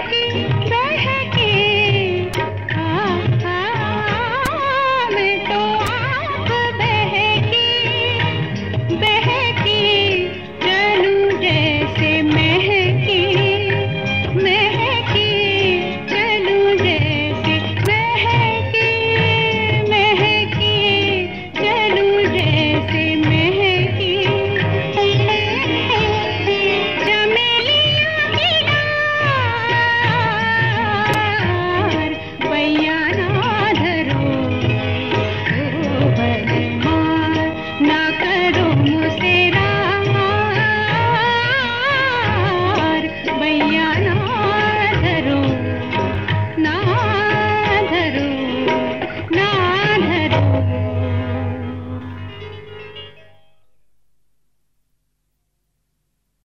que